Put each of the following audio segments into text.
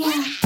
Yeah.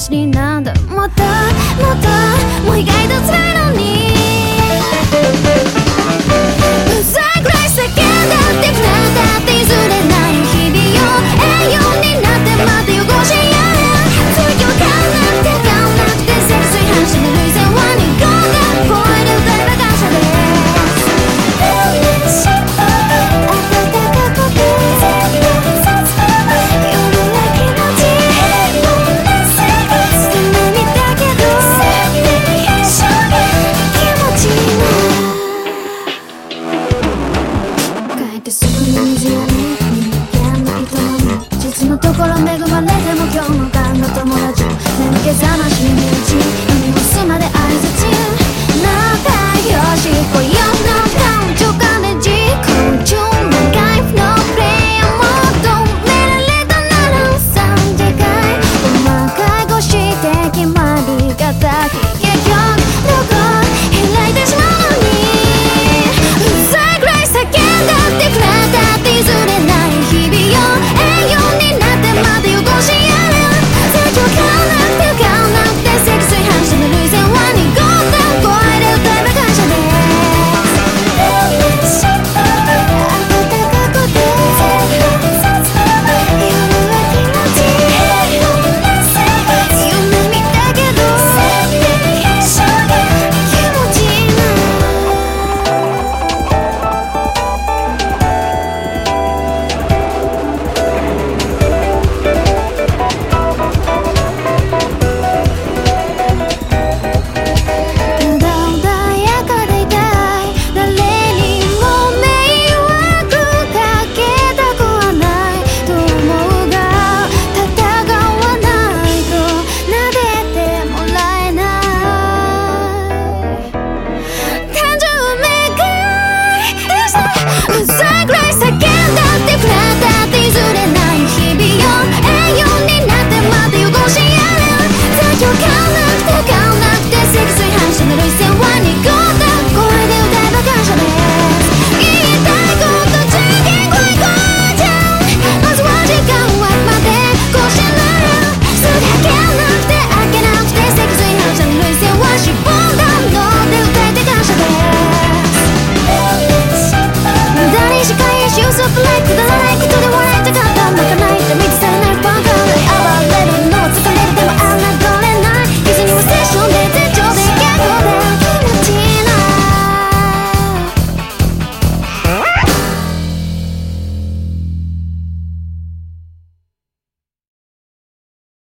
話になんだ。またまたもう意外とつらのに。Colombia